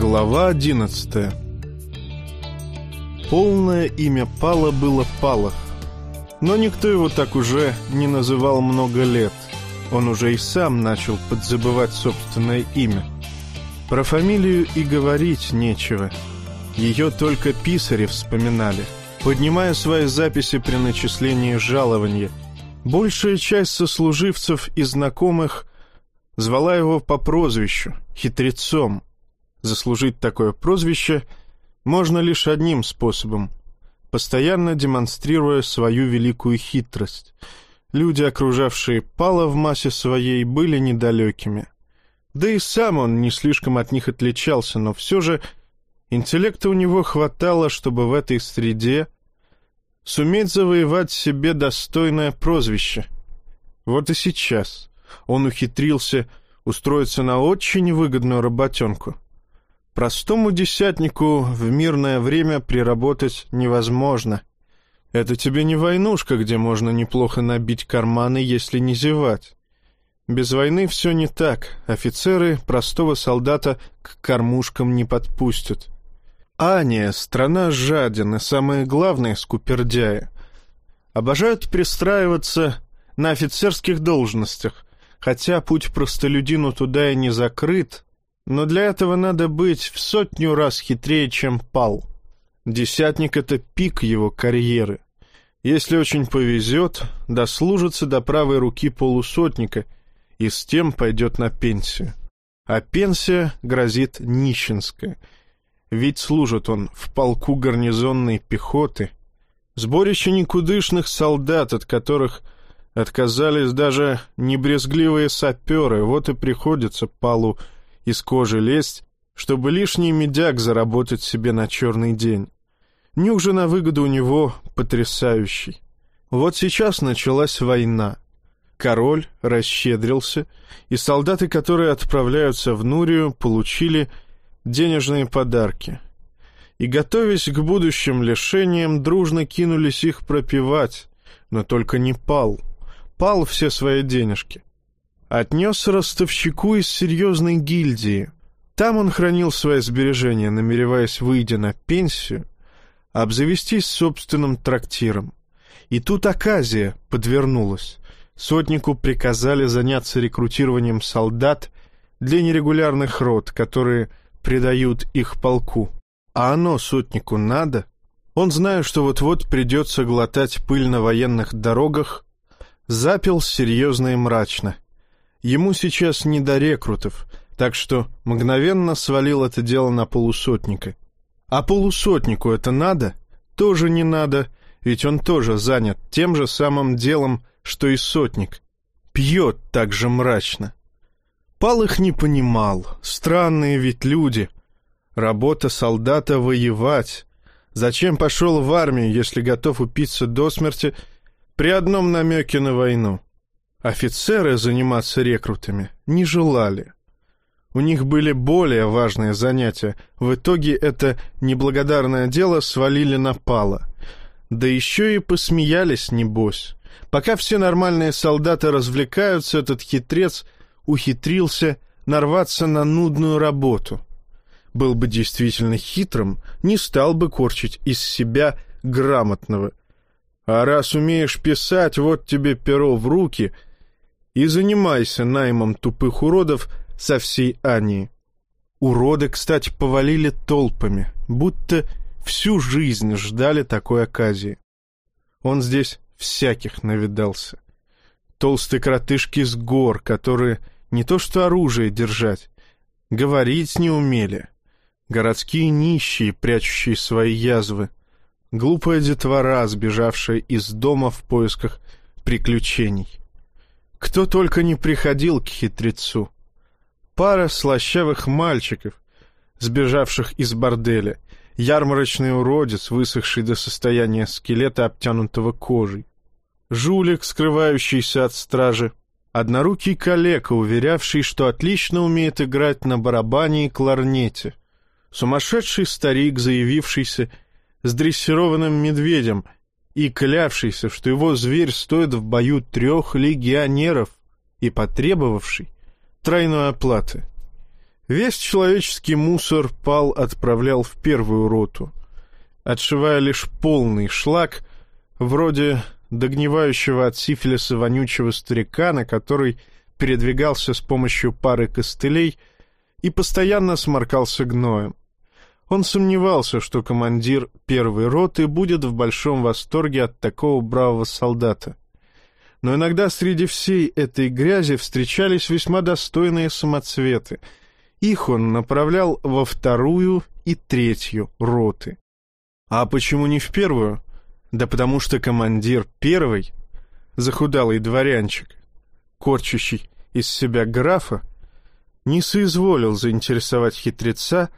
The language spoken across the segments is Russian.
Глава одиннадцатая Полное имя Пала было Палах, но никто его так уже не называл много лет. Он уже и сам начал подзабывать собственное имя. Про фамилию и говорить нечего. Ее только писари вспоминали, поднимая свои записи при начислении жалования. Большая часть сослуживцев и знакомых звала его по прозвищу — хитрецом. Заслужить такое прозвище — можно лишь одним способом — постоянно демонстрируя свою великую хитрость. Люди, окружавшие Пала в массе своей, были недалекими. Да и сам он не слишком от них отличался, но все же интеллекта у него хватало, чтобы в этой среде суметь завоевать себе достойное прозвище. Вот и сейчас он ухитрился устроиться на очень выгодную работенку — Простому десятнику в мирное время приработать невозможно. Это тебе не войнушка, где можно неплохо набить карманы, если не зевать. Без войны все не так. Офицеры простого солдата к кормушкам не подпустят. Ания — страна жадин и, самое главное, скупердяи. Обожают пристраиваться на офицерских должностях, хотя путь простолюдину туда и не закрыт, но для этого надо быть в сотню раз хитрее, чем пал. Десятник — это пик его карьеры. Если очень повезет, дослужится до правой руки полусотника и с тем пойдет на пенсию. А пенсия грозит нищенская. Ведь служит он в полку гарнизонной пехоты. Сборище никудышных солдат, от которых отказались даже небрезгливые саперы, вот и приходится Палу из кожи лезть, чтобы лишний медяк заработать себе на черный день. Нюх же на выгоду у него потрясающий. Вот сейчас началась война. Король расщедрился, и солдаты, которые отправляются в Нурию, получили денежные подарки. И, готовясь к будущим лишениям, дружно кинулись их пропивать, но только не пал. Пал все свои денежки отнес ростовщику из серьезной гильдии. Там он хранил свои сбережения, намереваясь, выйдя на пенсию, обзавестись собственным трактиром. И тут оказия подвернулась. Сотнику приказали заняться рекрутированием солдат для нерегулярных рот, которые предают их полку. А оно сотнику надо? Он, зная, что вот-вот придется глотать пыль на военных дорогах, запил серьезно и мрачно — Ему сейчас не до рекрутов, так что мгновенно свалил это дело на полусотника. А полусотнику это надо? Тоже не надо, ведь он тоже занят тем же самым делом, что и сотник. Пьет так же мрачно. Пал их не понимал. Странные ведь люди. Работа солдата — воевать. Зачем пошел в армию, если готов упиться до смерти при одном намеке на войну? Офицеры заниматься рекрутами не желали. У них были более важные занятия. В итоге это неблагодарное дело свалили на пала. Да еще и посмеялись, небось. Пока все нормальные солдаты развлекаются, этот хитрец ухитрился нарваться на нудную работу. Был бы действительно хитрым, не стал бы корчить из себя грамотного. А раз умеешь писать, вот тебе перо в руки — и занимайся наймом тупых уродов со всей Ании. Уроды, кстати, повалили толпами, будто всю жизнь ждали такой оказии. Он здесь всяких навидался. Толстые кротышки с гор, которые не то что оружие держать, говорить не умели. Городские нищие, прячущие свои язвы. Глупая детвора, сбежавшая из дома в поисках приключений. Кто только не приходил к хитрецу. Пара слащавых мальчиков, сбежавших из борделя, ярмарочный уродец, высохший до состояния скелета, обтянутого кожей, жулик, скрывающийся от стражи, однорукий калека, уверявший, что отлично умеет играть на барабане и кларнете, сумасшедший старик, заявившийся с дрессированным медведем и клявшийся, что его зверь стоит в бою трех легионеров и потребовавший тройной оплаты. Весь человеческий мусор Пал отправлял в первую роту, отшивая лишь полный шлак, вроде догнивающего от сифилиса вонючего старикана, который передвигался с помощью пары костылей и постоянно сморкался гноем. Он сомневался, что командир первой роты будет в большом восторге от такого бравого солдата. Но иногда среди всей этой грязи встречались весьма достойные самоцветы. Их он направлял во вторую и третью роты. А почему не в первую? Да потому что командир первой, захудалый дворянчик, корчащий из себя графа, не соизволил заинтересовать хитреца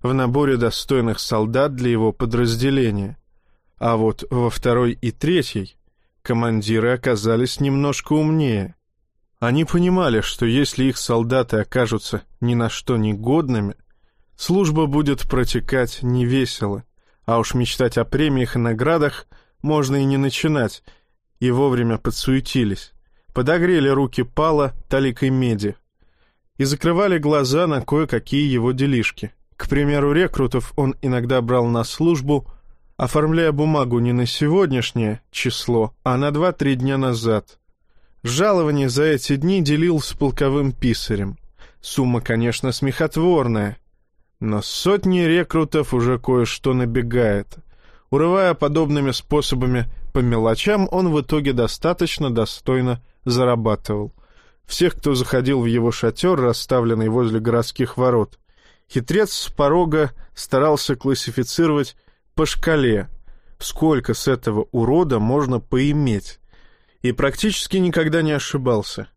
в наборе достойных солдат для его подразделения. А вот во второй и третьей командиры оказались немножко умнее. Они понимали, что если их солдаты окажутся ни на что не годными, служба будет протекать невесело, а уж мечтать о премиях и наградах можно и не начинать, и вовремя подсуетились, подогрели руки пала таликой меди и закрывали глаза на кое-какие его делишки. К примеру, рекрутов он иногда брал на службу, оформляя бумагу не на сегодняшнее число, а на два-три дня назад. Жалование за эти дни делил с полковым писарем. Сумма, конечно, смехотворная, но сотни рекрутов уже кое-что набегает. Урывая подобными способами по мелочам, он в итоге достаточно достойно зарабатывал. Всех, кто заходил в его шатер, расставленный возле городских ворот, Хитрец с порога старался классифицировать по шкале, сколько с этого урода можно поиметь, и практически никогда не ошибался.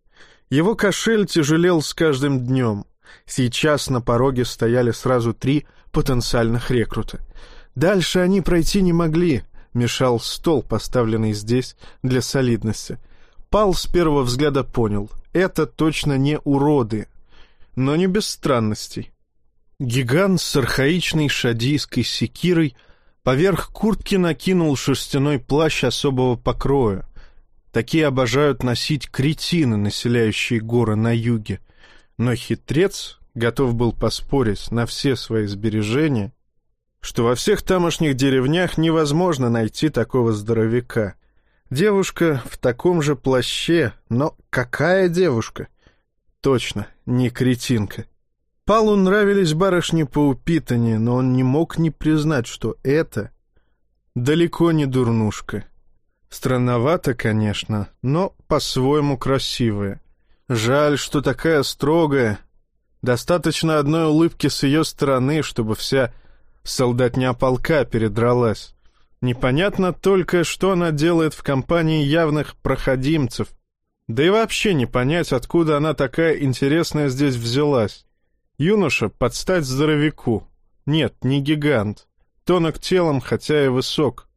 Его кошель тяжелел с каждым днем. Сейчас на пороге стояли сразу три потенциальных рекрута. Дальше они пройти не могли, мешал стол, поставленный здесь для солидности. Пал с первого взгляда понял, это точно не уроды, но не без странностей. Гигант с архаичной шадийской секирой поверх куртки накинул шерстяной плащ особого покроя. Такие обожают носить кретины, населяющие горы на юге. Но хитрец готов был поспорить на все свои сбережения, что во всех тамошних деревнях невозможно найти такого здоровяка. Девушка в таком же плаще, но какая девушка? Точно, не кретинка. Палу нравились барышни поупитаннее, но он не мог не признать, что это далеко не дурнушка. Странновато, конечно, но по-своему красивая. Жаль, что такая строгая. Достаточно одной улыбки с ее стороны, чтобы вся солдатня полка передралась. Непонятно только, что она делает в компании явных проходимцев. Да и вообще не понять, откуда она такая интересная здесь взялась. Юноша под стать здоровяку. Нет, не гигант. Тонок телом, хотя и высок.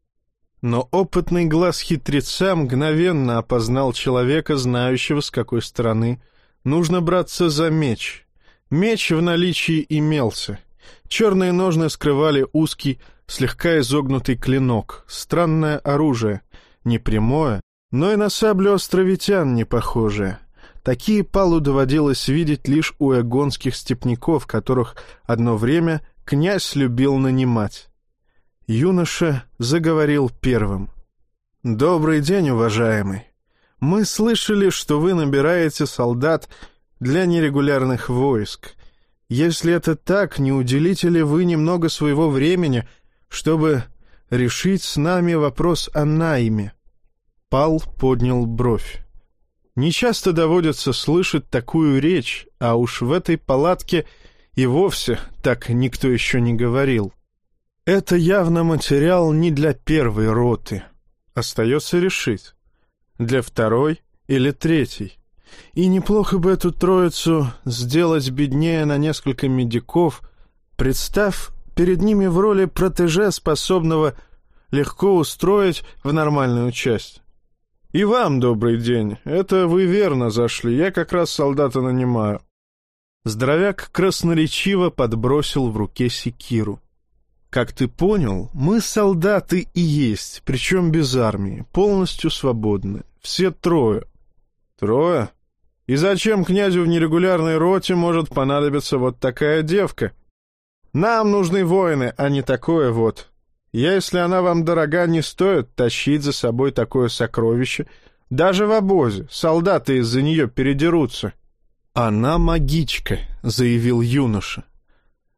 Но опытный глаз хитреца мгновенно опознал человека, знающего, с какой стороны нужно браться за меч. Меч в наличии имелся. Черные ножны скрывали узкий, слегка изогнутый клинок. Странное оружие. Не прямое, но и на саблю островитян не похожее. Такие палу доводилось видеть лишь у эгонских степняков, которых одно время князь любил нанимать. Юноша заговорил первым. «Добрый день, уважаемый. Мы слышали, что вы набираете солдат для нерегулярных войск. Если это так, не уделите ли вы немного своего времени, чтобы решить с нами вопрос о найме?» Пал поднял бровь. Нечасто доводится слышать такую речь, а уж в этой палатке и вовсе так никто еще не говорил. Это явно материал не для первой роты. Остается решить, для второй или третьей. И неплохо бы эту троицу сделать беднее на несколько медиков, представь перед ними в роли протеже, способного легко устроить в нормальную часть. «И вам добрый день. Это вы верно зашли. Я как раз солдата нанимаю». Здоровяк красноречиво подбросил в руке секиру. Как ты понял, мы солдаты и есть, причем без армии, полностью свободны. Все трое. Трое? И зачем князю в нерегулярной роте может понадобиться вот такая девка? Нам нужны воины, а не такое вот. Если она вам дорога, не стоит тащить за собой такое сокровище. Даже в обозе солдаты из-за нее передерутся. «Она магичка», — заявил юноша.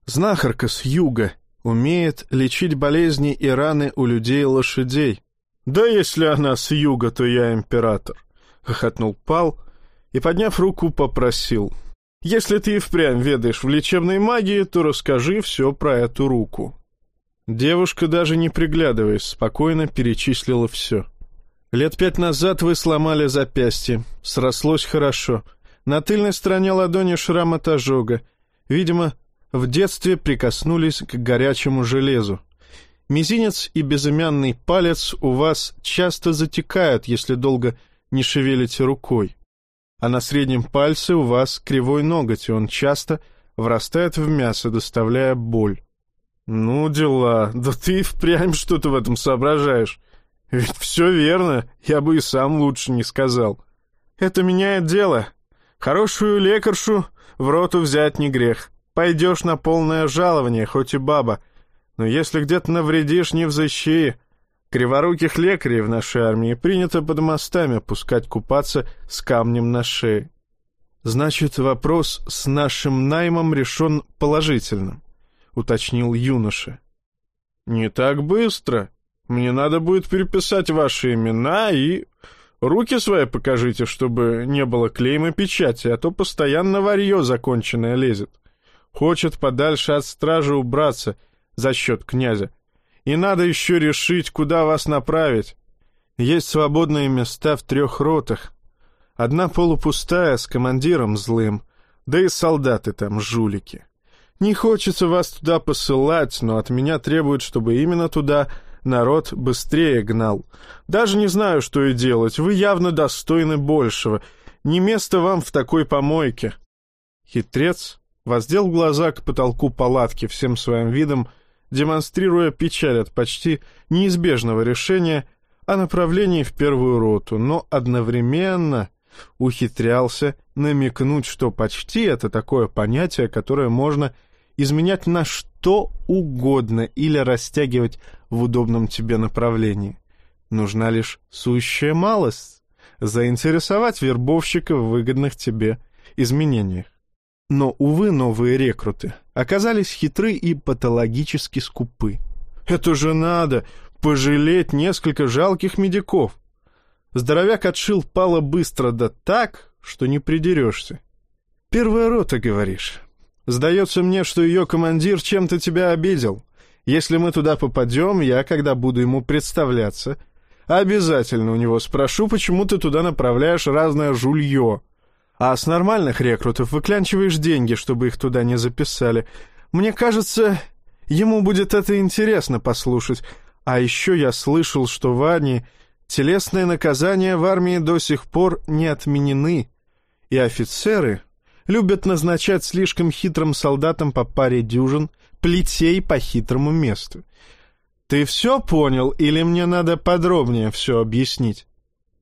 «Знахарка с юга, умеет лечить болезни и раны у людей лошадей». «Да если она с юга, то я император», — хохотнул Пал и, подняв руку, попросил. «Если ты и впрямь ведаешь в лечебной магии, то расскажи все про эту руку». Девушка, даже не приглядываясь, спокойно перечислила все. «Лет пять назад вы сломали запястье. Срослось хорошо. На тыльной стороне ладони шрам от ожога. Видимо, в детстве прикоснулись к горячему железу. Мизинец и безымянный палец у вас часто затекают, если долго не шевелите рукой. А на среднем пальце у вас кривой ноготь, и он часто врастает в мясо, доставляя боль. «Ну, дела. Да ты впрямь что-то в этом соображаешь. Ведь все верно, я бы и сам лучше не сказал. Это меняет дело. Хорошую лекаршу в роту взять не грех. Пойдешь на полное жалование, хоть и баба. Но если где-то навредишь, не взыщи. Криворуких лекарей в нашей армии принято под мостами пускать купаться с камнем на шее. Значит, вопрос с нашим наймом решен положительно, — уточнил юноша. Не так быстро. Мне надо будет переписать ваши имена и... Руки свои покажите, чтобы не было клейма печати, а то постоянно варье законченное лезет. Хочет подальше от стражи убраться за счет князя. И надо еще решить, куда вас направить. Есть свободные места в трех ротах. Одна полупустая, с командиром злым, да и солдаты там жулики. Не хочется вас туда посылать, но от меня требуют, чтобы именно туда народ быстрее гнал. Даже не знаю, что и делать. Вы явно достойны большего. Не место вам в такой помойке. Хитрец воздел глаза к потолку палатки всем своим видом, демонстрируя печаль от почти неизбежного решения о направлении в первую роту, но одновременно ухитрялся намекнуть, что почти это такое понятие, которое можно изменять на что угодно или растягивать в удобном тебе направлении. Нужна лишь сущая малость — заинтересовать вербовщика в выгодных тебе изменениях. Но, увы, новые рекруты оказались хитры и патологически скупы. Это же надо пожалеть несколько жалких медиков. Здоровяк отшил Пала быстро да так, что не придерешься. Первая рота, говоришь. Сдается мне, что ее командир чем-то тебя обидел. Если мы туда попадем, я, когда буду ему представляться, обязательно у него спрошу, почему ты туда направляешь разное жулье. А с нормальных рекрутов выклянчиваешь деньги, чтобы их туда не записали. Мне кажется, ему будет это интересно послушать. А еще я слышал, что в Арнии телесные наказания в армии до сих пор не отменены, и офицеры любят назначать слишком хитрым солдатам по паре дюжин плетей по хитрому месту. Ты все понял или мне надо подробнее все объяснить?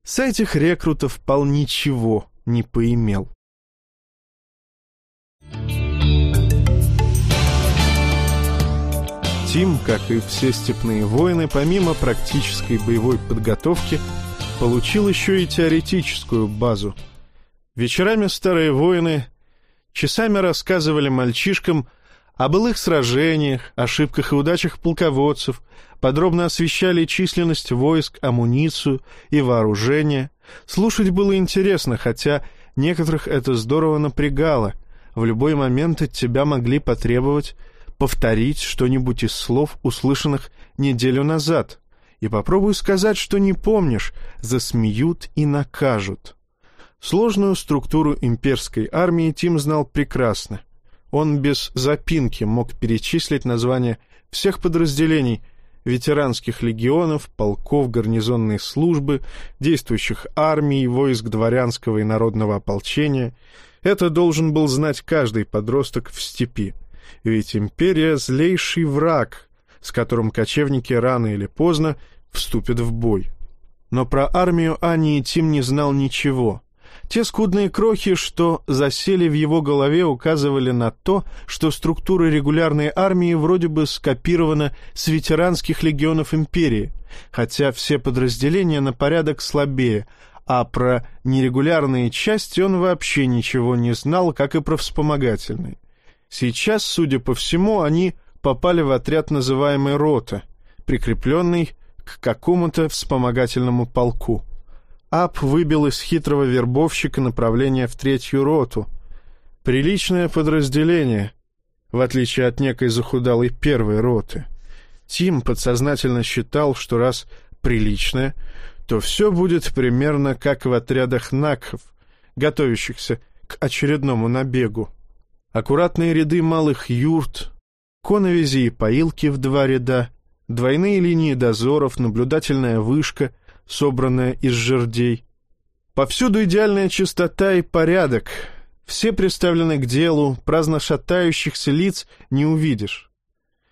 С этих рекрутов пол ничего не поимел. Тим, как и все степные воины, помимо практической боевой подготовки, получил еще и теоретическую базу. Вечерами старые воины часами рассказывали мальчишкам о былых сражениях, ошибках и удачах полководцев, подробно освещали численность войск, амуницию и вооружение. Слушать было интересно, хотя некоторых это здорово напрягало. В любой момент от тебя могли потребовать повторить что-нибудь из слов, услышанных неделю назад. И попробуй сказать, что не помнишь, засмеют и накажут. Сложную структуру имперской армии Тим знал прекрасно. Он без запинки мог перечислить названия всех подразделений ветеранских легионов, полков гарнизонной службы, действующих армий, войск дворянского и народного ополчения. Это должен был знать каждый подросток в степи. Ведь империя — злейший враг, с которым кочевники рано или поздно вступят в бой. Но про армию Ани и Тим не знал ничего. Те скудные крохи, что засели в его голове, указывали на то, что структура регулярной армии вроде бы скопирована с ветеранских легионов империи, хотя все подразделения на порядок слабее, а про нерегулярные части он вообще ничего не знал, как и про вспомогательные. Сейчас, судя по всему, они попали в отряд, называемый «Рота», прикрепленный к какому-то вспомогательному полку. Ап выбил из хитрого вербовщика направление в третью роту. Приличное подразделение, в отличие от некой захудалой первой роты. Тим подсознательно считал, что раз приличное, то все будет примерно как в отрядах накхов, готовящихся к очередному набегу. Аккуратные ряды малых юрт, коновизи и поилки в два ряда, двойные линии дозоров, наблюдательная вышка, собранная из жердей. Повсюду идеальная чистота и порядок. Все представлены к делу, праздно шатающихся лиц не увидишь.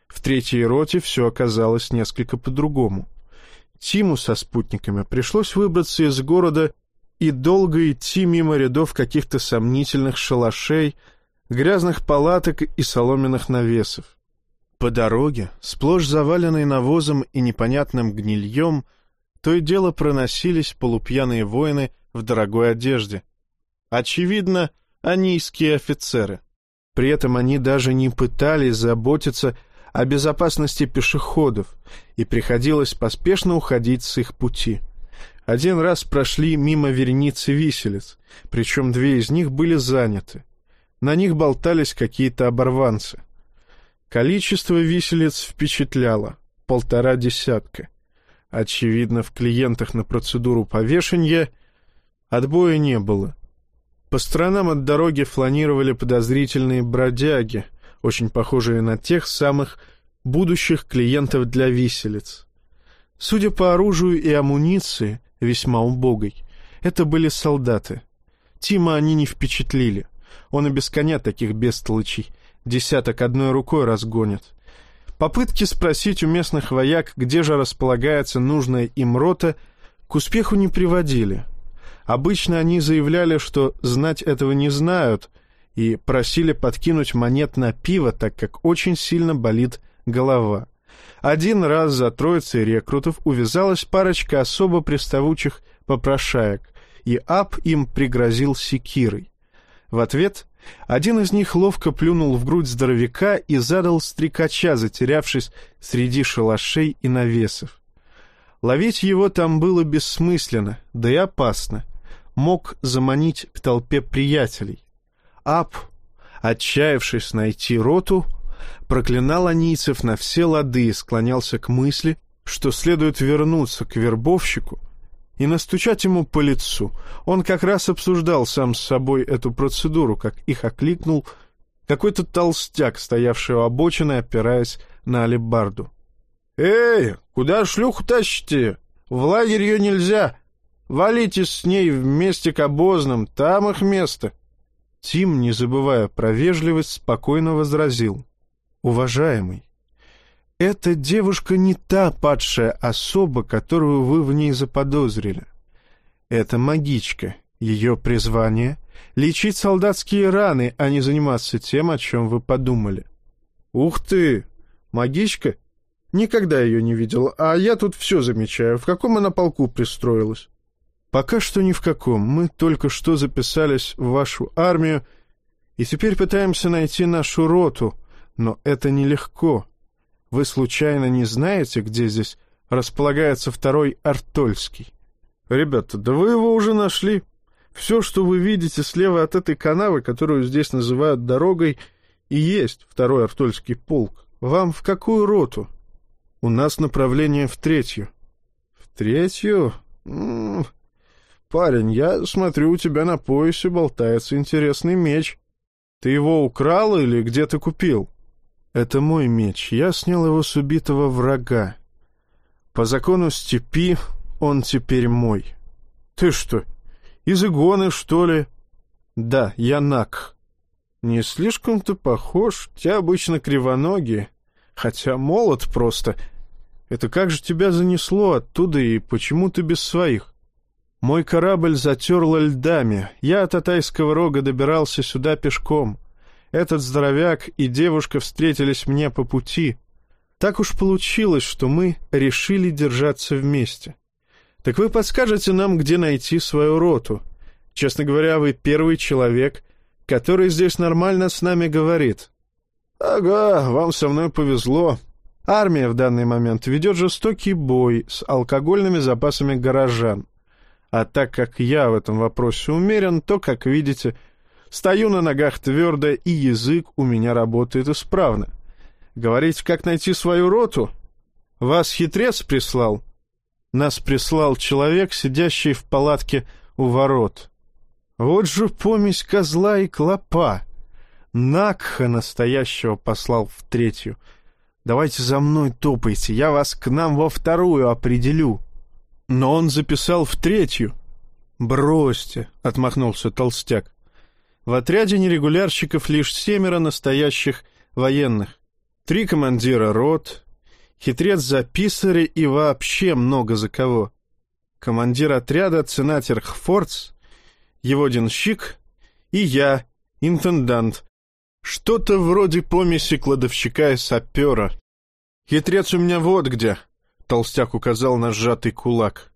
В третьей роте все оказалось несколько по-другому. Тиму со спутниками пришлось выбраться из города и долго идти мимо рядов каких-то сомнительных шалашей, грязных палаток и соломенных навесов. По дороге, сплошь заваленной навозом и непонятным гнильем, то и дело проносились полупьяные воины в дорогой одежде. Очевидно, анийские офицеры. При этом они даже не пытались заботиться о безопасности пешеходов, и приходилось поспешно уходить с их пути. Один раз прошли мимо вереницы виселиц, причем две из них были заняты. На них болтались какие-то оборванцы. Количество виселиц впечатляло — полтора десятка. Очевидно, в клиентах на процедуру повешения отбоя не было. По сторонам от дороги фланировали подозрительные бродяги — очень похожие на тех самых будущих клиентов для виселиц. Судя по оружию и амуниции, весьма убогой, это были солдаты. Тима они не впечатлили. Он и без коня таких бестолочей десяток одной рукой разгонит. Попытки спросить у местных вояк, где же располагается нужная им рота, к успеху не приводили. Обычно они заявляли, что знать этого не знают — и просили подкинуть монет на пиво, так как очень сильно болит голова. Один раз за троицей рекрутов увязалась парочка особо приставучих попрошаек, и Ап им пригрозил секирой. В ответ один из них ловко плюнул в грудь здоровяка и задал стрекача, затерявшись среди шалашей и навесов. Ловить его там было бессмысленно, да и опасно. Мог заманить к толпе приятелей. Ап, отчаявшись найти роту, проклинал анийцев на все лады и склонялся к мысли, что следует вернуться к вербовщику и настучать ему по лицу. Он как раз обсуждал сам с собой эту процедуру, как их окликнул какой-то толстяк, стоявший у обочины, опираясь на алебарду. «Эй, куда шлюху тащите? В лагерь ее нельзя. Валите с ней вместе к обозным, там их место». Тим, не забывая про вежливость, спокойно возразил. «Уважаемый, эта девушка не та падшая особа, которую вы в ней заподозрили. Это магичка. Ее призвание — лечить солдатские раны, а не заниматься тем, о чем вы подумали». «Ух ты! Магичка? Никогда ее не видел, а я тут все замечаю. В каком она полку пристроилась?» «Пока что ни в каком. Мы только что записались в вашу армию и теперь пытаемся найти нашу роту, но это нелегко. Вы случайно не знаете, где здесь располагается второй Артольский?» «Ребята, да вы его уже нашли. Все, что вы видите слева от этой канавы, которую здесь называют дорогой, и есть второй Артольский полк. Вам в какую роту?» «У нас направление в третью». «В третью? М -м, «Парень, я смотрю, у тебя на поясе болтается интересный меч. Ты его украл или где ты купил?» «Это мой меч. Я снял его с убитого врага. По закону степи он теперь мой». «Ты что, из игоны, что ли?» «Да, я Нак». «Не слишком-то похож. Те обычно кривоногие. Хотя молод просто. Это как же тебя занесло оттуда и почему ты без своих? Мой корабль затерло льдами. Я от Атайского рога добирался сюда пешком. Этот здоровяк и девушка встретились мне по пути. Так уж получилось, что мы решили держаться вместе. Так вы подскажете нам, где найти свою роту? Честно говоря, вы первый человек, который здесь нормально с нами говорит. Ага, вам со мной повезло. Армия в данный момент ведет жестокий бой с алкогольными запасами горожан. А так как я в этом вопросе умерен, то, как видите, стою на ногах твердо, и язык у меня работает исправно. Говорить, как найти свою роту? Вас хитрец прислал? Нас прислал человек, сидящий в палатке у ворот. Вот же помесь козла и клопа. Накха настоящего послал в третью. Давайте за мной топайте, я вас к нам во вторую определю. Но он записал в третью. «Бросьте», — отмахнулся толстяк. «В отряде нерегулярщиков лишь семеро настоящих военных. Три командира рот, хитрец за писаря и вообще много за кого. Командир отряда Ценатер Хфорц, его денщик и я, интендант. Что-то вроде помеси кладовщика и сапера. Хитрец у меня вот где, Толстяк указал на сжатый кулак.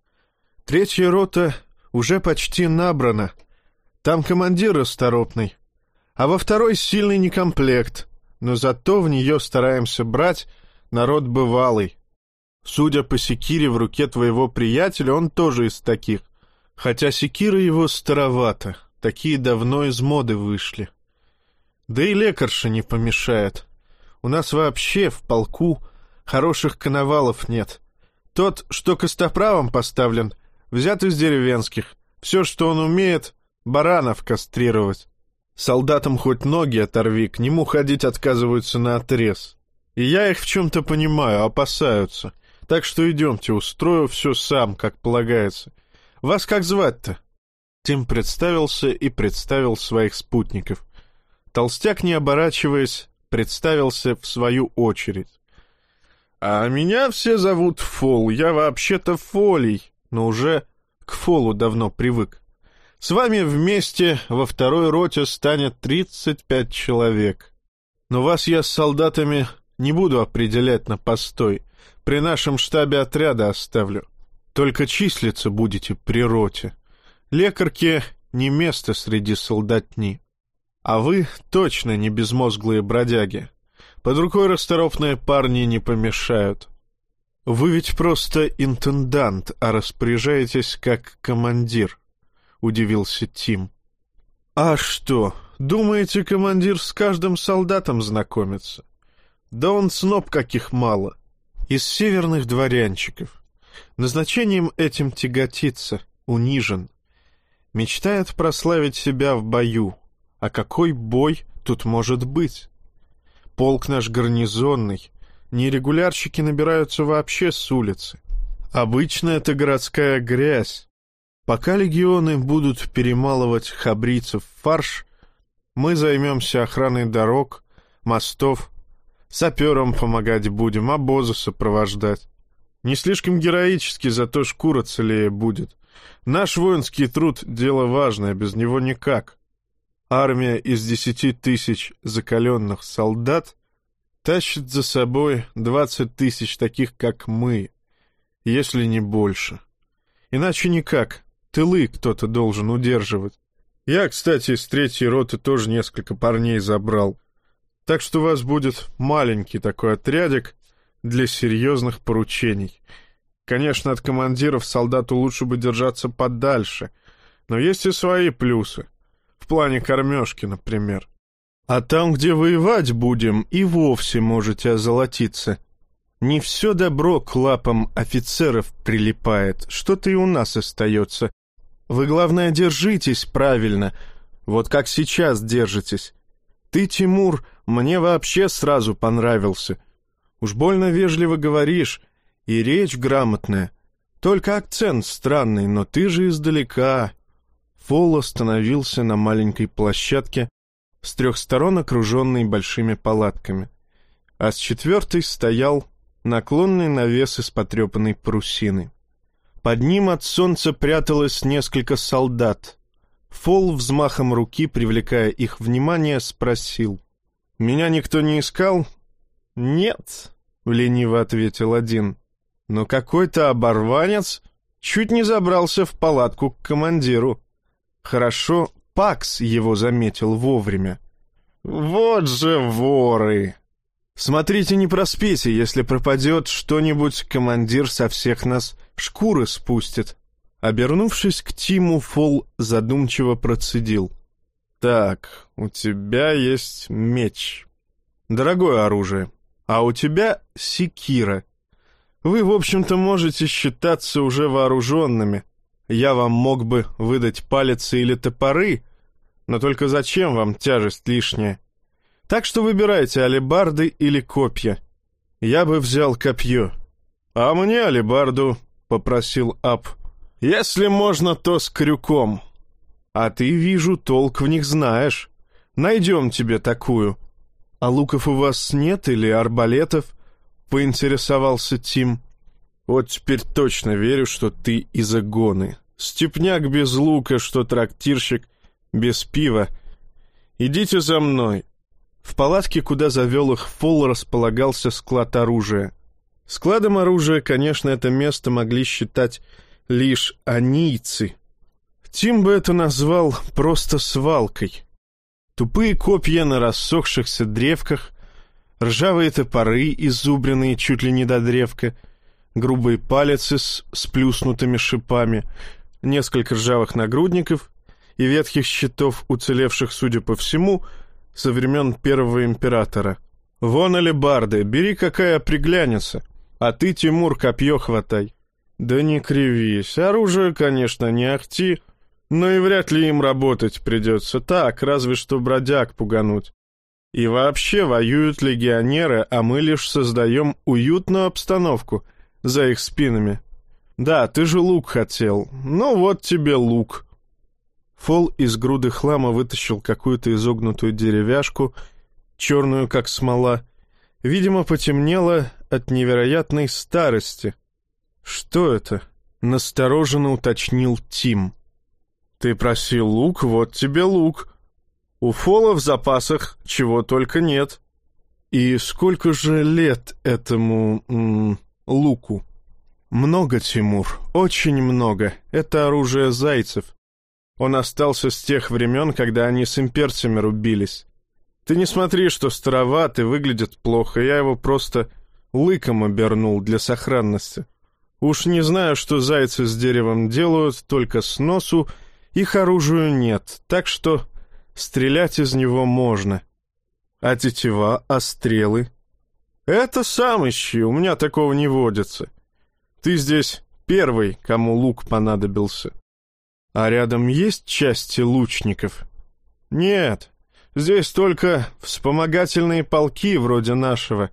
Третья рота уже почти набрана. Там командир расторопный. А во второй сильный некомплект, но зато в нее стараемся брать народ бывалый. Судя по секире в руке твоего приятеля, он тоже из таких. Хотя секира его старовата, такие давно из моды вышли. Да и лекарша не помешает. У нас вообще в полку хороших коновалов нет. Тот, что костоправом поставлен, взят из деревенских. Все, что он умеет, баранов кастрировать. Солдатам хоть ноги оторви, к нему ходить отказываются на отрез. И я их в чем-то понимаю, опасаются. Так что идемте, устрою все сам, как полагается. Вас как звать-то?» Тим представился и представил своих спутников. Толстяк, не оборачиваясь, представился в свою очередь. А меня все зовут Фол. Я вообще-то Фолий, но уже к Фолу давно привык. С вами вместе во второй роте станет тридцать пять человек. Но вас я с солдатами не буду определять на постой. При нашем штабе отряда оставлю. Только числиться будете при роте. Лекарке не место среди солдатни. А вы точно не безмозглые бродяги. Под рукой расторопные парни не помешают. Вы ведь просто интендант, а распоряжаетесь как командир, — удивился Тим. А что, думаете, командир с каждым солдатом знакомится? Да он сноб каких мало. Из северных дворянчиков. Назначением этим тяготится, унижен. Мечтает прославить себя в бою. А какой бой тут может быть? Полк наш гарнизонный. Нерегулярщики набираются вообще с улицы. Обычно это городская грязь. Пока легионы будут перемалывать хабрицев в фарш, мы займемся охраной дорог, мостов, саперам помогать будем, обозы сопровождать. Не слишком героически, зато шкура целее будет. Наш воинский труд — дело важное, без него никак. Армия из десяти тысяч закаленных солдат тащит за собой двадцать тысяч таких, как мы, если не больше. Иначе никак, тылы кто-то должен удерживать. Я, кстати, из третьей роты тоже несколько парней забрал. Так что у вас будет маленький такой отрядик для серьезных поручений. Конечно, от командиров солдату лучше бы держаться подальше, но есть и свои плюсы. В плане кормежки, например. А там, где воевать будем, и вовсе можете озолотиться. Не все добро к лапам офицеров прилипает, что-то и у нас остается. Вы, главное, держитесь правильно, вот как сейчас держитесь. Ты, Тимур, мне вообще сразу понравился. Уж больно вежливо говоришь, и речь грамотная. Только акцент странный, но ты же издалека. Фол остановился на маленькой площадке, с трех сторон окруженной большими палатками. а с четвертой стоял наклонный навес из потрепанной парусины. Под ним от солнца пряталось несколько солдат. Фол взмахом руки, привлекая их внимание, спросил. «Меня никто не искал?» «Нет», — лениво ответил один. «Но какой-то оборванец чуть не забрался в палатку к командиру. Хорошо, Пакс его заметил вовремя. «Вот же воры!» «Смотрите, не проспите, если пропадет что-нибудь, командир со всех нас шкуры спустит». Обернувшись к Тиму, Фол задумчиво процедил. «Так, у тебя есть меч. Дорогое оружие. А у тебя секира. Вы, в общем-то, можете считаться уже вооруженными. Я вам мог бы выдать палицы или топоры, но только зачем вам тяжесть лишняя? Так что выбирайте алебарды или копья. Я бы взял копье. А мне алебарду, — попросил Ап. Если можно, то с крюком. А ты, вижу, толк в них знаешь. Найдем тебе такую. А луков у вас нет или арбалетов? — поинтересовался Тим. Вот теперь точно верю, что ты из Агоны. Степняк без лука, что трактирщик без пива. Идите за мной. В палатке, куда завел их Фол, располагался склад оружия. Складом оружия, конечно, это место могли считать лишь анийцы. Тим бы это назвал просто свалкой. Тупые копья на рассохшихся древках, ржавые топоры, изубренные чуть ли не до древка, грубые палицы с сплюснутыми шипами, несколько ржавых нагрудников и ветхих щитов, уцелевших, судя по всему, со времен первого императора. «Вон алебарды, бери, какая приглянется, а ты, Тимур, копье хватай». «Да не кривись, оружие, конечно, не ахти, но и вряд ли им работать придется так, разве что бродяг пугануть. И вообще воюют легионеры, а мы лишь создаем уютную обстановку за их спинами. Да, ты же лук хотел, ну вот тебе лук». Фол из груды хлама вытащил какую-то изогнутую деревяшку, черную как смола. Видимо, потемнело от невероятной старости. «Что это?» — настороженно уточнил Тим. «Ты просил лук, вот тебе лук. У Фола в запасах чего только нет». «И сколько же лет этому... М луку?» «Много, Тимур, очень много. Это оружие зайцев. Он остался с тех времен, когда они с имперцами рубились. Ты не смотри, что староват и выглядит плохо, я его просто лыком обернул для сохранности. Уж не знаю, что зайцы с деревом делают, только с носу их оружию нет, так что стрелять из него можно. А тетива, а стрелы? Это сам ищи, у меня такого не водится. Ты здесь первый, кому лук понадобился. А рядом есть части лучников? Нет, здесь только вспомогательные полки вроде нашего.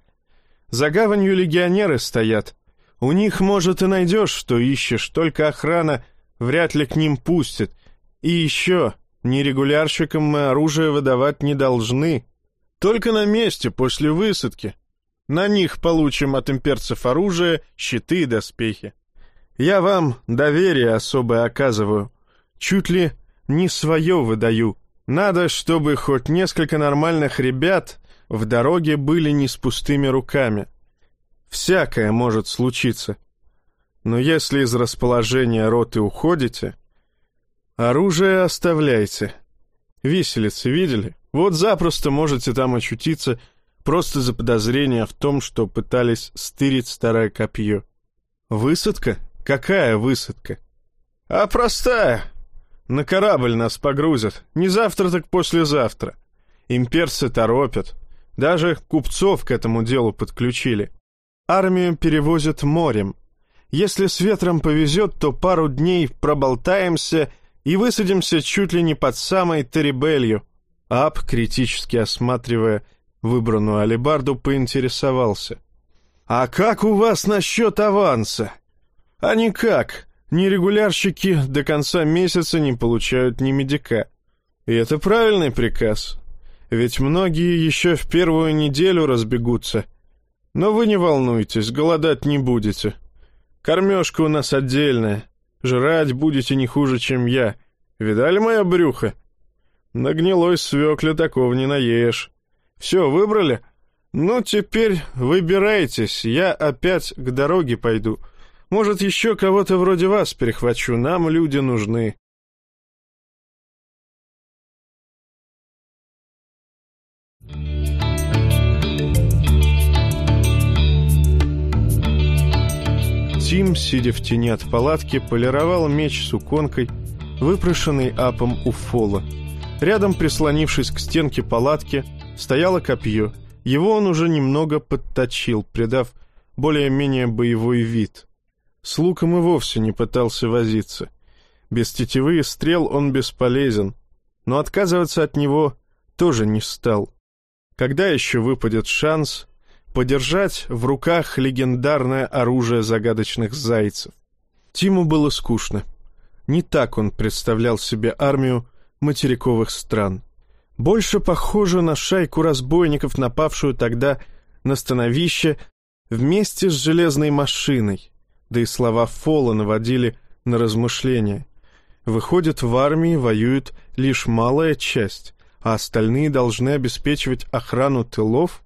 За гаванью легионеры стоят. У них, может, и найдешь, что ищешь, только охрана вряд ли к ним пустит. И еще, нерегулярщикам мы оружие выдавать не должны. Только на месте, после высадки. На них получим от имперцев оружие, щиты и доспехи. Я вам доверие особое оказываю чуть ли не свое выдаю. Надо, чтобы хоть несколько нормальных ребят в дороге были не с пустыми руками. Всякое может случиться. Но если из расположения роты уходите, оружие оставляйте. Виселицы видели? Вот запросто можете там очутиться просто за подозрение в том, что пытались стырить старое копье. Высадка? Какая высадка? А простая. На корабль нас погрузят. Не завтра, так послезавтра. Имперцы торопят. Даже купцов к этому делу подключили. Армию перевозят морем. Если с ветром повезет, то пару дней проболтаемся и высадимся чуть ли не под самой Терибелью. Ап, критически осматривая выбранную алебарду, поинтересовался. «А как у вас насчет аванса?» «А никак. Нерегулярщики до конца месяца не получают ни медика. И это правильный приказ. Ведь многие еще в первую неделю разбегутся. Но вы не волнуйтесь, голодать не будете. Кормежка у нас отдельная. Жрать будете не хуже, чем я. Видали мое брюхо? На гнилой свекле такого не наешь. Все, выбрали? Ну, теперь выбирайтесь, я опять к дороге пойду. Может, еще кого-то вроде вас перехвачу, нам люди нужны. Тим, сидя в тени от палатки, полировал меч с уконкой, выпрошенный апом у фола. Рядом, прислонившись к стенке палатки, стояло копье. Его он уже немного подточил, придав более-менее боевой вид. С луком и вовсе не пытался возиться. Без тетивы стрел он бесполезен, но отказываться от него тоже не стал. Когда еще выпадет шанс подержать в руках легендарное оружие загадочных зайцев? Тиму было скучно. Не так он представлял себе армию материковых стран. Больше похоже на шайку разбойников, напавшую тогда на становище вместе с железной машиной, да и слова Фола наводили на размышления. Выходит, в армии воюет лишь малая часть, а остальные должны обеспечивать охрану тылов?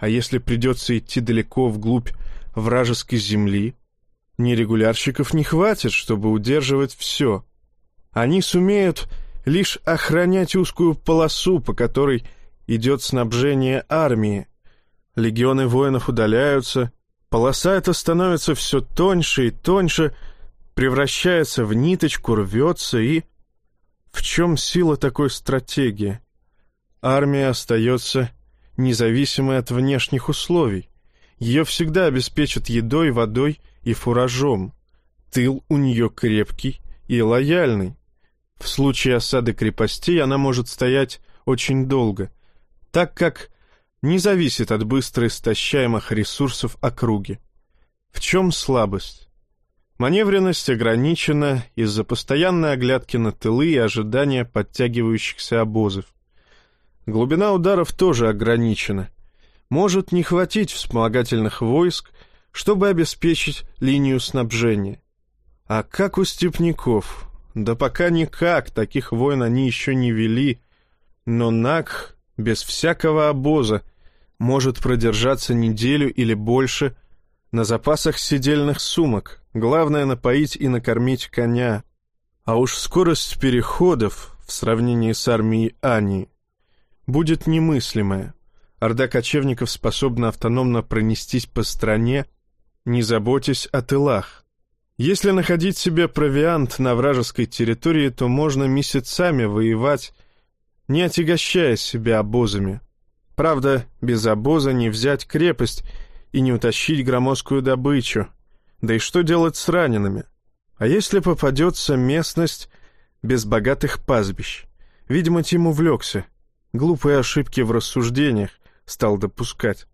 А если придется идти далеко вглубь вражеской земли? Нерегулярщиков не хватит, чтобы удерживать все. Они сумеют лишь охранять узкую полосу, по которой идет снабжение армии. Легионы воинов удаляются, полоса эта становится все тоньше и тоньше, превращается в ниточку, рвется и... В чем сила такой стратегии? Армия остается независимой от внешних условий. Ее всегда обеспечат едой, водой и фуражом. Тыл у нее крепкий и лояльный. В случае осады крепостей она может стоять очень долго, так как не зависит от быстро истощаемых ресурсов округи. В чем слабость? Маневренность ограничена из-за постоянной оглядки на тылы и ожидания подтягивающихся обозов. Глубина ударов тоже ограничена. Может не хватить вспомогательных войск, чтобы обеспечить линию снабжения. А как у степняков? Да пока никак, таких войн они еще не вели. Но Наг без всякого обоза может продержаться неделю или больше на запасах сидельных сумок. Главное напоить и накормить коня. А уж скорость переходов в сравнении с армией Ани будет немыслимая. Орда кочевников способна автономно пронестись по стране, не заботясь о тылах. Если находить себе провиант на вражеской территории, то можно месяцами воевать, не отягощая себя обозами. Правда, без обоза не взять крепость и не утащить громоздкую добычу. Да и что делать с ранеными? А если попадется местность без богатых пастбищ? Видимо, Тим увлекся. Глупые ошибки в рассуждениях стал допускать.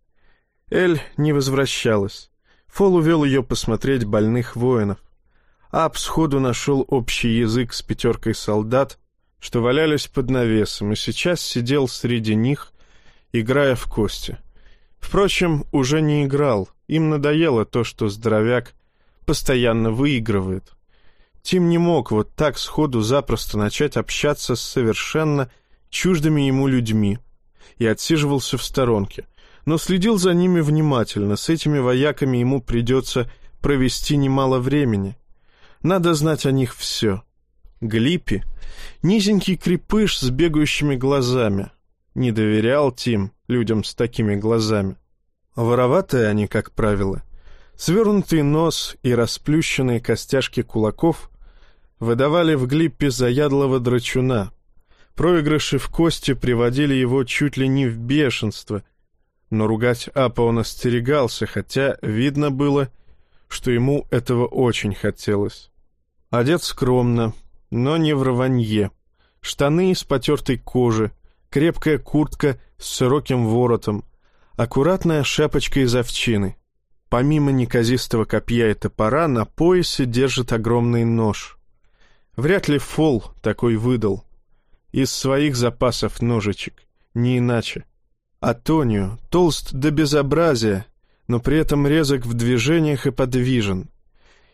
Эль не возвращалась. Фол увел ее посмотреть больных воинов. Ап сходу нашел общий язык с пятеркой солдат, что валялись под навесом, и сейчас сидел среди них, играя в кости. Впрочем, уже не играл, им надоело то, что здоровяк постоянно выигрывает. Тим не мог вот так сходу запросто начать общаться с совершенно чуждыми ему людьми и отсиживался в сторонке, но следил за ними внимательно, с этими вояками ему придется провести немало времени. Надо знать о них все. Глипи — низенький крепыш с бегающими глазами. Не доверял Тим людям с такими глазами. Вороватые они, как правило. Свернутый нос и расплющенные костяшки кулаков выдавали в Глиппе заядлого драчуна, Проигрыши в кости приводили его чуть ли не в бешенство, но ругать Апа он остерегался, хотя видно было, что ему этого очень хотелось. Одет скромно, но не в рванье. Штаны из потертой кожи, крепкая куртка с широким воротом, аккуратная шапочка из овчины. Помимо неказистого копья и топора, на поясе держит огромный нож. Вряд ли Фол такой выдал из своих запасов ножичек. не иначе. Атонио толст до безобразия, но при этом резок в движениях и подвижен.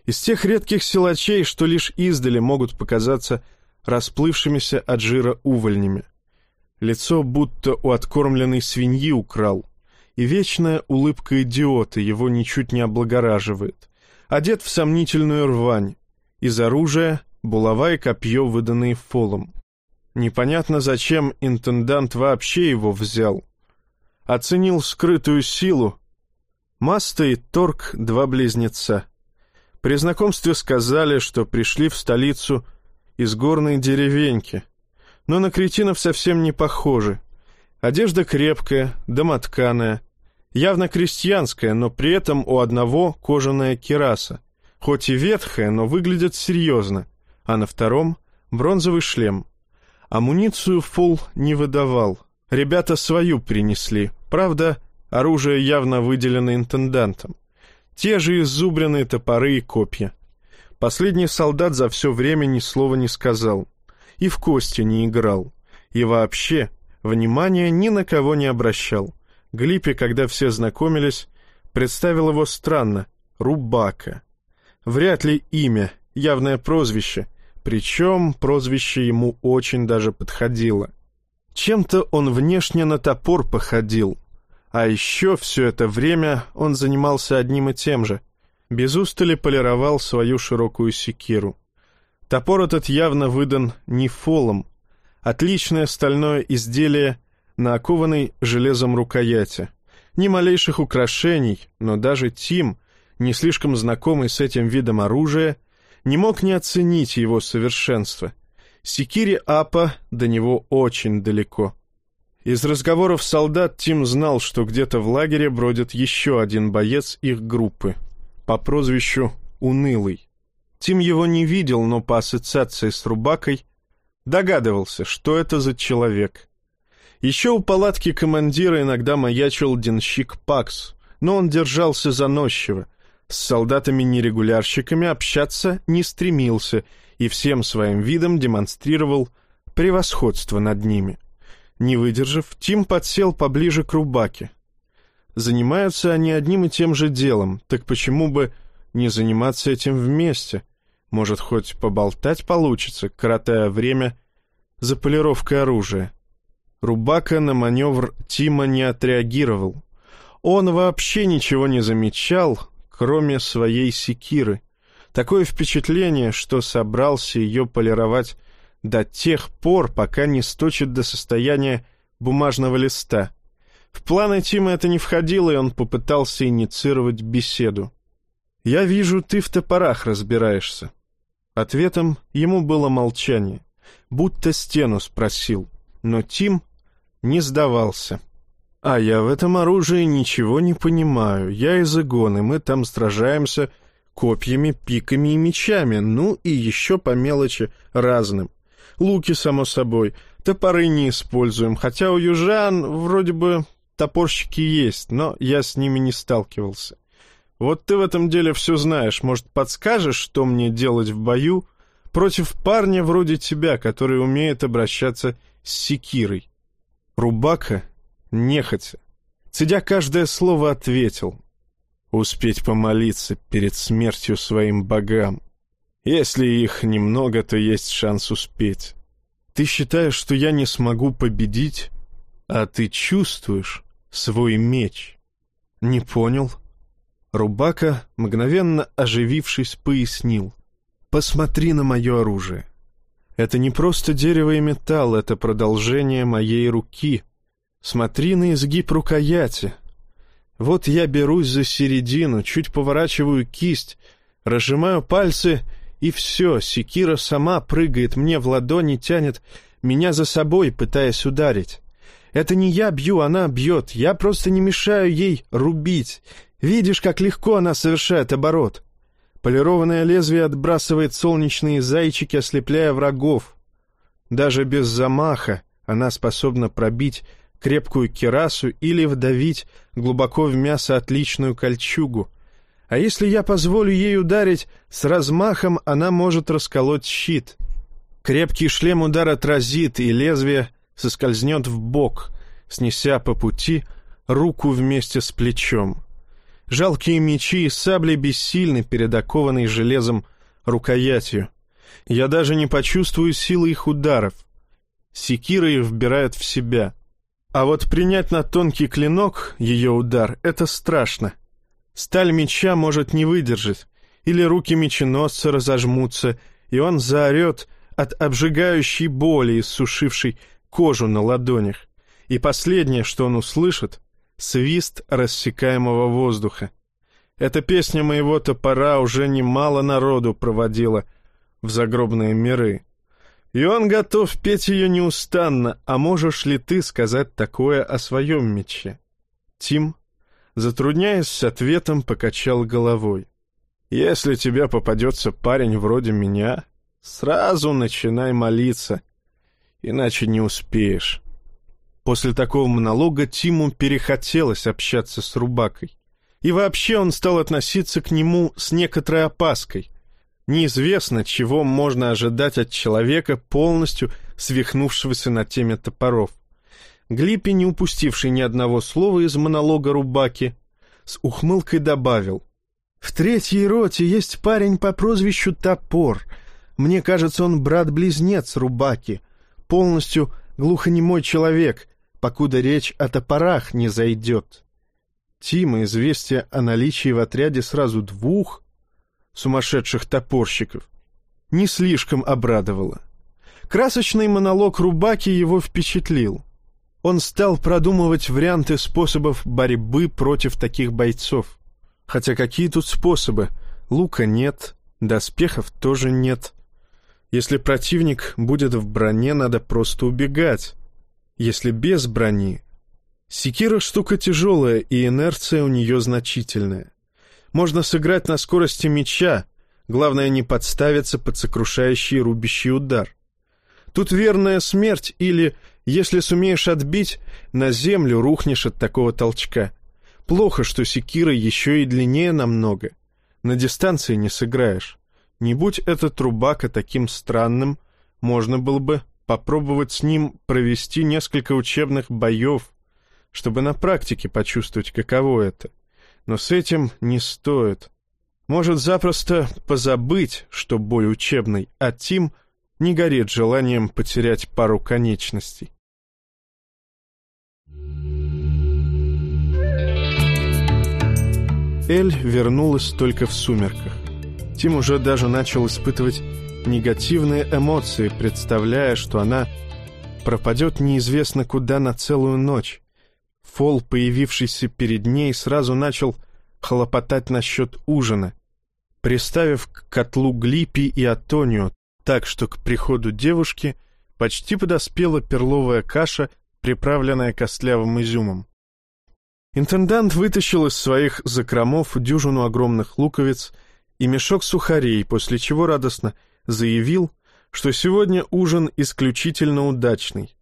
Из тех редких силачей, что лишь издали могут показаться расплывшимися от жира увольнями. Лицо будто у откормленной свиньи украл, и вечная улыбка идиота его ничуть не облагораживает. Одет в сомнительную рвань, из оружия булава и копье, выданные фолом. Непонятно, зачем интендант вообще его взял. Оценил скрытую силу. Маста и Торг — два близнеца. При знакомстве сказали, что пришли в столицу из горной деревеньки. Но на кретинов совсем не похожи. Одежда крепкая, домотканая, явно крестьянская, но при этом у одного кожаная кираса. Хоть и ветхая, но выглядит серьезно, а на втором — бронзовый шлем. Амуницию Фул не выдавал. Ребята свою принесли. Правда, оружие явно выделено интендантом. Те же изубренные топоры и копья. Последний солдат за все время ни слова не сказал. И в кости не играл. И вообще, внимания ни на кого не обращал. Глипе, когда все знакомились, представил его странно — Рубака. Вряд ли имя, явное прозвище, причем прозвище ему очень даже подходило. Чем-то он внешне на топор походил, а еще все это время он занимался одним и тем же — без устали полировал свою широкую секиру. Топор этот явно выдан не фолом. Отличное стальное изделие на окованной железом рукояти. Ни малейших украшений, но даже Тим, не слишком знакомый с этим видом оружия, не мог не оценить его совершенство. Секири Апа до него очень далеко. Из разговоров солдат Тим знал, что где-то в лагере бродит еще один боец их группы — по прозвищу Унылый. Тим его не видел, но по ассоциации с Рубакой догадывался, что это за человек. Еще у палатки командира иногда маячил денщик Пакс, но он держался заносчиво, с солдатами-нерегулярщиками общаться не стремился и всем своим видом демонстрировал превосходство над ними. Не выдержав, Тим подсел поближе к Рубаке, Занимаются они одним и тем же делом, так почему бы не заниматься этим вместе? Может, хоть поболтать получится, коротая время за полировкой оружия. Рубака на маневр Тима не отреагировал. Он вообще ничего не замечал, кроме своей секиры. Такое впечатление, что собрался ее полировать до тех пор, пока не сточит до состояния бумажного листа — в планы Тима это не входило, и он попытался инициировать беседу. «Я вижу, ты в топорах разбираешься». Ответом ему было молчание, будто стену спросил, но Тим не сдавался. «А я в этом оружии ничего не понимаю. Я из Игоны, мы там сражаемся копьями, пиками и мечами, ну и еще по мелочи разным. Луки, само собой, топоры не используем, хотя у южан вроде бы топорщики есть, но я с ними не сталкивался. Вот ты в этом деле все знаешь. Может, подскажешь, что мне делать в бою против парня вроде тебя, который умеет обращаться с секирой?» Рубака, нехотя, цедя каждое слово, ответил. «Успеть помолиться перед смертью своим богам. Если их немного, то есть шанс успеть. Ты считаешь, что я не смогу победить, а ты чувствуешь, свой меч. Не понял. Рубака, мгновенно оживившись, пояснил. Посмотри на мое оружие. Это не просто дерево и металл, это продолжение моей руки. Смотри на изгиб рукояти. Вот я берусь за середину, чуть поворачиваю кисть, разжимаю пальцы, и все, секира сама прыгает мне в ладони, тянет меня за собой, пытаясь ударить. Это не я бью, она бьет. Я просто не мешаю ей рубить. Видишь, как легко она совершает оборот. Полированное лезвие отбрасывает солнечные зайчики, ослепляя врагов. Даже без замаха она способна пробить крепкую кирасу или вдавить глубоко в мясо отличную кольчугу. А если я позволю ей ударить, с размахом она может расколоть щит. Крепкий шлем удар отразит, и лезвие соскользнет в бок. снеся по пути руку вместе с плечом. Жалкие мечи и сабли бессильны перед окованной железом рукоятью. Я даже не почувствую силы их ударов. Секиры вбирают в себя. А вот принять на тонкий клинок ее удар — это страшно. Сталь меча может не выдержать, или руки меченосца разожмутся, и он заорет от обжигающей боли, иссушившей кожу на ладонях. И последнее, что он услышит — свист рассекаемого воздуха. Эта песня моего топора уже немало народу проводила в загробные миры. И он готов петь ее неустанно, а можешь ли ты сказать такое о своем мече? Тим, затрудняясь с ответом, покачал головой. Если тебе попадется парень вроде меня, сразу начинай молиться, иначе не успеешь. После такого монолога Тиму перехотелось общаться с Рубакой. И вообще он стал относиться к нему с некоторой опаской. Неизвестно, чего можно ожидать от человека, полностью свихнувшегося на теме топоров. Глиппи, не упустивший ни одного слова из монолога Рубаки, с ухмылкой добавил. «В третьей роте есть парень по прозвищу Топор. Мне кажется, он брат-близнец Рубаки. Полностью глухонемой человек, покуда речь о топорах не зайдет». Тима известие о наличии в отряде сразу двух сумасшедших топорщиков, не слишком обрадовало. Красочный монолог Рубаки его впечатлил. Он стал продумывать варианты способов борьбы против таких бойцов. Хотя какие тут способы? Лука нет, доспехов тоже нет. Если противник будет в броне, надо просто убегать. Если без брони... Секира штука тяжелая, и инерция у нее значительная. Можно сыграть на скорости меча, главное не подставиться под сокрушающий рубящий удар. Тут верная смерть или, если сумеешь отбить, на землю рухнешь от такого толчка. Плохо, что секира еще и длиннее намного. На дистанции не сыграешь. Не будь этот рубака таким странным, можно было бы попробовать с ним провести несколько учебных боев, чтобы на практике почувствовать, каково это — но с этим не стоит. Может запросто позабыть, что бой учебный, а Тим не горит желанием потерять пару конечностей. Эль вернулась только в сумерках. Тим уже даже начал испытывать негативные эмоции, представляя, что она пропадет неизвестно куда на целую ночь. Фол, появившийся перед ней, сразу начал хлопотать насчет ужина, приставив к котлу Глипи и Атонио, так что к приходу девушки почти подоспела перловая каша, приправленная костлявым изюмом. Интендант вытащил из своих закромов дюжину огромных луковиц и мешок сухарей, после чего радостно заявил, что сегодня ужин исключительно удачный.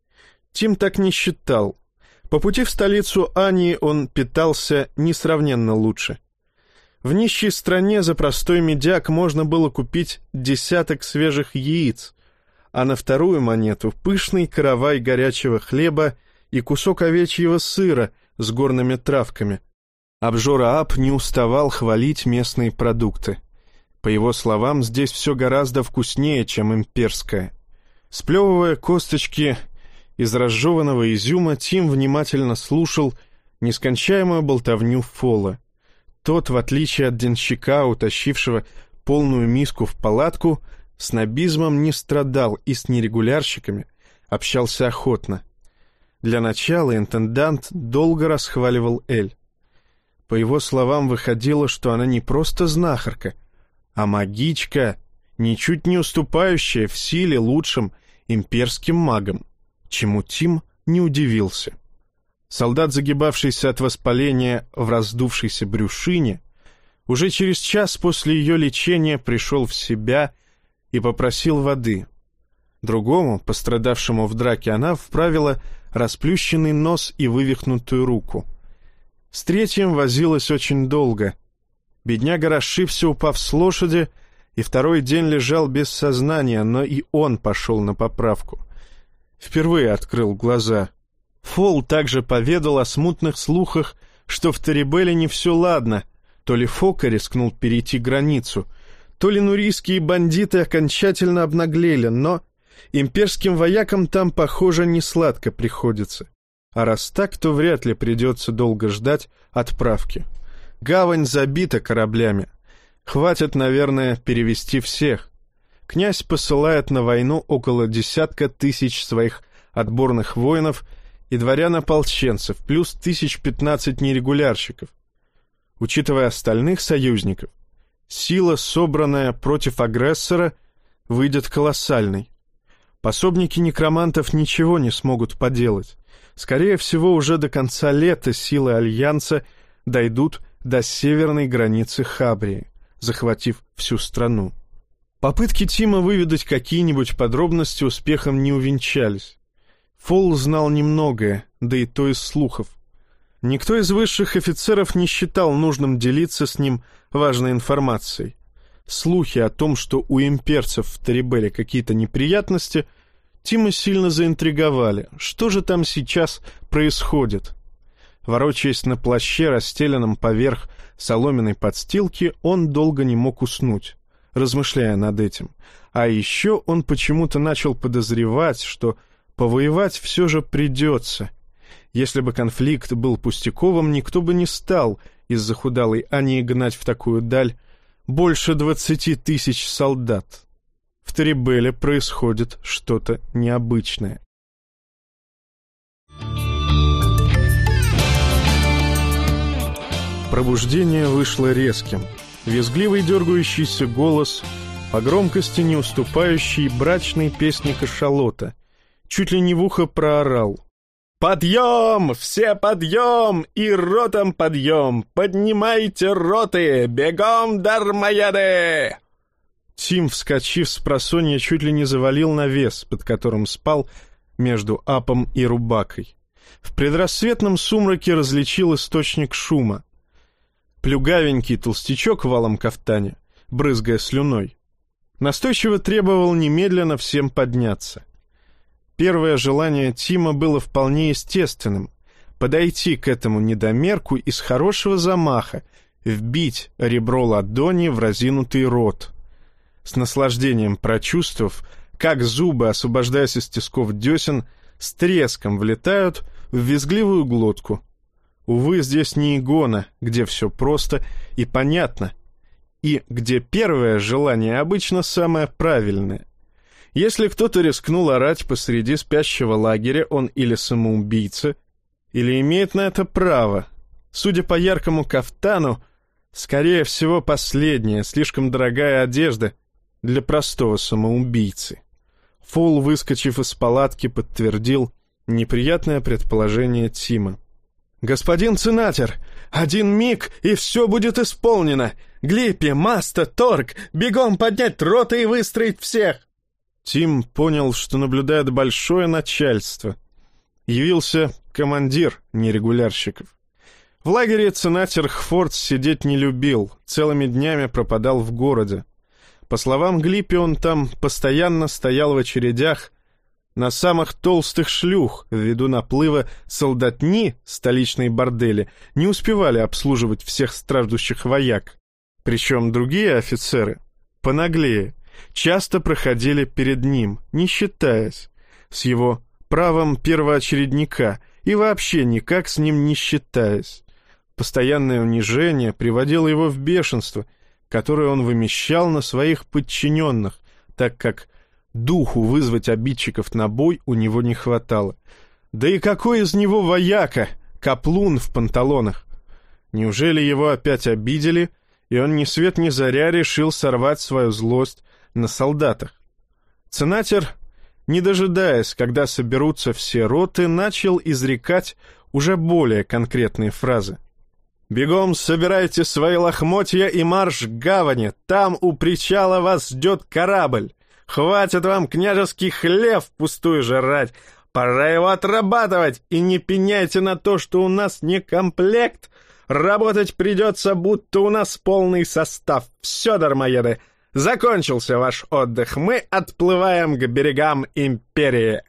Тим так не считал, по пути в столицу Ани он питался несравненно лучше. В нищей стране за простой медяк можно было купить десяток свежих яиц, а на вторую монету пышный каравай горячего хлеба и кусок овечьего сыра с горными травками. Обжора Ап не уставал хвалить местные продукты. По его словам, здесь все гораздо вкуснее, чем имперское. Сплевывая косточки из разжеванного изюма Тим внимательно слушал нескончаемую болтовню Фола. Тот, в отличие от денщика, утащившего полную миску в палатку, с набизмом не страдал и с нерегулярщиками общался охотно. Для начала интендант долго расхваливал Эль. По его словам, выходило, что она не просто знахарка, а магичка, ничуть не уступающая в силе лучшим имперским магам чему Тим не удивился. Солдат, загибавшийся от воспаления в раздувшейся брюшине, уже через час после ее лечения пришел в себя и попросил воды. Другому, пострадавшему в драке, она вправила расплющенный нос и вывихнутую руку. С третьим возилась очень долго. Бедняга расшибся, упав с лошади, и второй день лежал без сознания, но и он пошел на поправку — Впервые открыл глаза. Фол также поведал о смутных слухах, что в Тарибеле не все ладно, то ли Фока рискнул перейти границу, то ли нурийские бандиты окончательно обнаглели, но имперским воякам там, похоже, не сладко приходится. А раз так, то вряд ли придется долго ждать отправки. Гавань забита кораблями. Хватит, наверное, перевести всех. Князь посылает на войну около десятка тысяч своих отборных воинов и дворян-ополченцев, плюс тысяч пятнадцать нерегулярщиков. Учитывая остальных союзников, сила, собранная против агрессора, выйдет колоссальной. Пособники некромантов ничего не смогут поделать. Скорее всего, уже до конца лета силы Альянса дойдут до северной границы Хабрии, захватив всю страну. Попытки Тима выведать какие-нибудь подробности успехом не увенчались. Фол знал немногое, да и то из слухов. Никто из высших офицеров не считал нужным делиться с ним важной информацией. Слухи о том, что у имперцев в Тарибеле какие-то неприятности, Тима сильно заинтриговали. Что же там сейчас происходит? Ворочаясь на плаще, расстеленном поверх соломенной подстилки, он долго не мог уснуть, размышляя над этим. А еще он почему-то начал подозревать, что повоевать все же придется. Если бы конфликт был пустяковым, никто бы не стал из-за худалой Ани гнать в такую даль больше двадцати тысяч солдат. В Трибеле происходит что-то необычное. Пробуждение вышло резким. Визгливый дергающийся голос, по громкости не уступающий брачной песни кашалота, чуть ли не в ухо проорал. «Подъем! Все подъем! И ротом подъем! Поднимайте роты! Бегом, дармоеды!» Тим, вскочив с просонья, чуть ли не завалил навес, под которым спал между Апом и Рубакой. В предрассветном сумраке различил источник шума. Плюгавенький толстячок в валом кафтане, брызгая слюной, настойчиво требовал немедленно всем подняться. Первое желание Тима было вполне естественным — подойти к этому недомерку и с хорошего замаха вбить ребро ладони в разинутый рот. С наслаждением прочувствовав, как зубы, освобождаясь из тисков десен, с треском влетают в визгливую глотку. Увы, здесь не игона, где все просто и понятно, и где первое желание обычно самое правильное. Если кто-то рискнул орать посреди спящего лагеря, он или самоубийца, или имеет на это право. Судя по яркому кафтану, скорее всего, последняя, слишком дорогая одежда для простого самоубийцы. Фол, выскочив из палатки, подтвердил неприятное предположение Тима. «Господин Ценатер, один миг, и все будет исполнено! Глиппи, Маста, Торг, бегом поднять роты и выстроить всех!» Тим понял, что наблюдает большое начальство. Явился командир нерегулярщиков. В лагере Ценатер Хфорд сидеть не любил, целыми днями пропадал в городе. По словам Глиппи, он там постоянно стоял в очередях на самых толстых шлюх ввиду наплыва солдатни столичной бордели не успевали обслуживать всех страждущих вояк. Причем другие офицеры, понаглее, часто проходили перед ним, не считаясь, с его правом первоочередника и вообще никак с ним не считаясь. Постоянное унижение приводило его в бешенство, которое он вымещал на своих подчиненных, так как духу вызвать обидчиков на бой у него не хватало. Да и какой из него вояка, каплун в панталонах? Неужели его опять обидели, и он ни свет ни заря решил сорвать свою злость на солдатах. Ценатер, не дожидаясь, когда соберутся все роты, начал изрекать уже более конкретные фразы. «Бегом собирайте свои лохмотья и марш к гавани, там у причала вас ждет корабль. Хватит вам княжеский хлев пустую жрать, пора его отрабатывать, и не пеняйте на то, что у нас не комплект. Работать придется, будто у нас полный состав. Все, дармоеды, Закончился ваш отдых, мы отплываем к берегам Империи.